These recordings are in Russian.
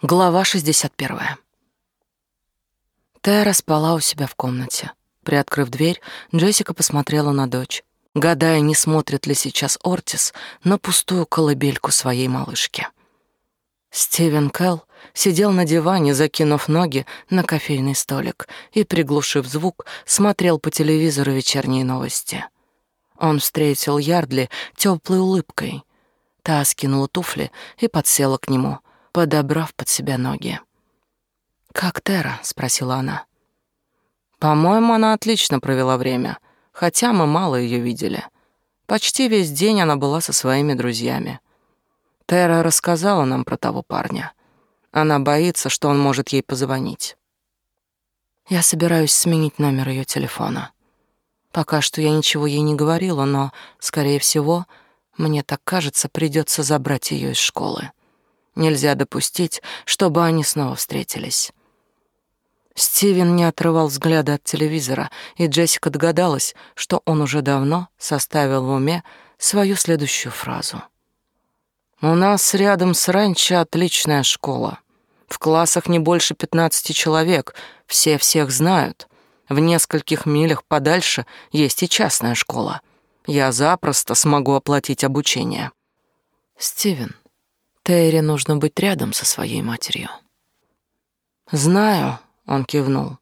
Глава 61. Тера спала у себя в комнате. Приоткрыв дверь, Джессика посмотрела на дочь, гадая, не смотрит ли сейчас Ортис на пустую колыбельку своей малышки. Стивен Келл сидел на диване, закинув ноги на кофейный столик и, приглушив звук, смотрел по телевизору вечерние новости. Он встретил Ярдли теплой улыбкой. Та скинула туфли и подсела к нему — подобрав под себя ноги. «Как Тера?» — спросила она. «По-моему, она отлично провела время, хотя мы мало ее видели. Почти весь день она была со своими друзьями. Тера рассказала нам про того парня. Она боится, что он может ей позвонить. Я собираюсь сменить номер ее телефона. Пока что я ничего ей не говорила, но, скорее всего, мне так кажется, придется забрать ее из школы. Нельзя допустить, чтобы они снова встретились. Стивен не отрывал взгляда от телевизора, и Джессика догадалась, что он уже давно составил в уме свою следующую фразу. «У нас рядом с ранчо отличная школа. В классах не больше пятнадцати человек, все всех знают. В нескольких милях подальше есть и частная школа. Я запросто смогу оплатить обучение». «Стивен, Терри нужно быть рядом со своей матерью. «Знаю», — он кивнул,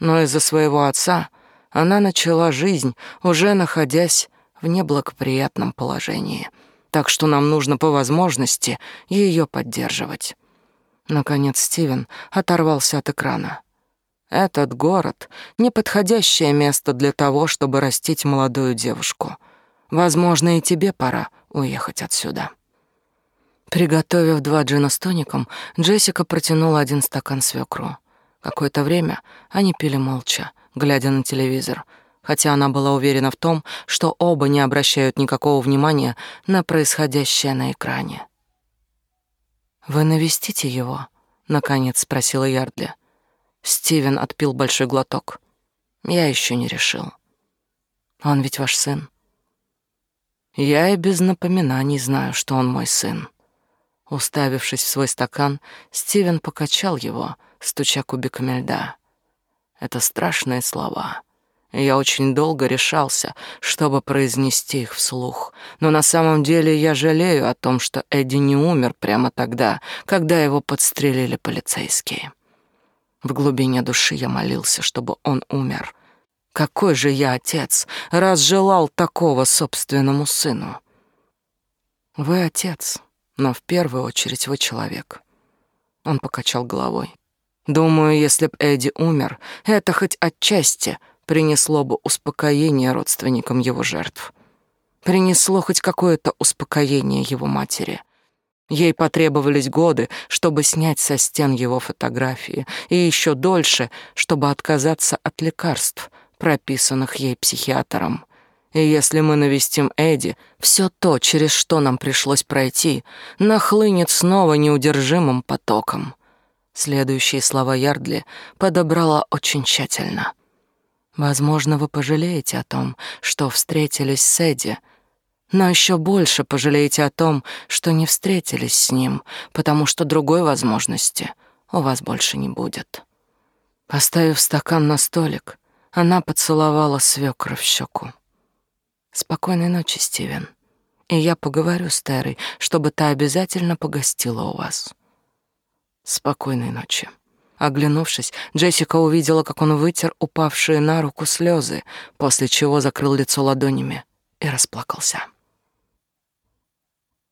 «но из-за своего отца она начала жизнь, уже находясь в неблагоприятном положении, так что нам нужно по возможности ее поддерживать». Наконец Стивен оторвался от экрана. «Этот город — неподходящее место для того, чтобы растить молодую девушку. Возможно, и тебе пора уехать отсюда». Приготовив два джина с тоником, Джессика протянула один стакан свекру. Какое-то время они пили молча, глядя на телевизор, хотя она была уверена в том, что оба не обращают никакого внимания на происходящее на экране. «Вы навестите его?» — наконец спросила Ярдли. Стивен отпил большой глоток. «Я еще не решил. Он ведь ваш сын». «Я и без напоминаний знаю, что он мой сын». Уставившись в свой стакан, Стивен покачал его, стуча кубиками льда. Это страшные слова. Я очень долго решался, чтобы произнести их вслух, но на самом деле я жалею о том, что Эдди не умер прямо тогда, когда его подстрелили полицейские. В глубине души я молился, чтобы он умер. Какой же я отец, раз желал такого собственному сыну? Вы отец, но в первую очередь вы человек. Он покачал головой. Думаю, если б Эдди умер, это хоть отчасти принесло бы успокоение родственникам его жертв. Принесло хоть какое-то успокоение его матери. Ей потребовались годы, чтобы снять со стен его фотографии, и еще дольше, чтобы отказаться от лекарств, прописанных ей психиатром. И если мы навестим Эдди, все то, через что нам пришлось пройти, нахлынет снова неудержимым потоком. Следующие слова Ярдли подобрала очень тщательно. Возможно, вы пожалеете о том, что встретились с Эдди, но еще больше пожалеете о том, что не встретились с ним, потому что другой возможности у вас больше не будет. Поставив стакан на столик, она поцеловала свекра в щеку. Спокойной ночи, Стивен. И я поговорю с Терой, чтобы та обязательно погостила у вас. Спокойной ночи. Оглянувшись, Джессика увидела, как он вытер упавшие на руку слезы, после чего закрыл лицо ладонями и расплакался.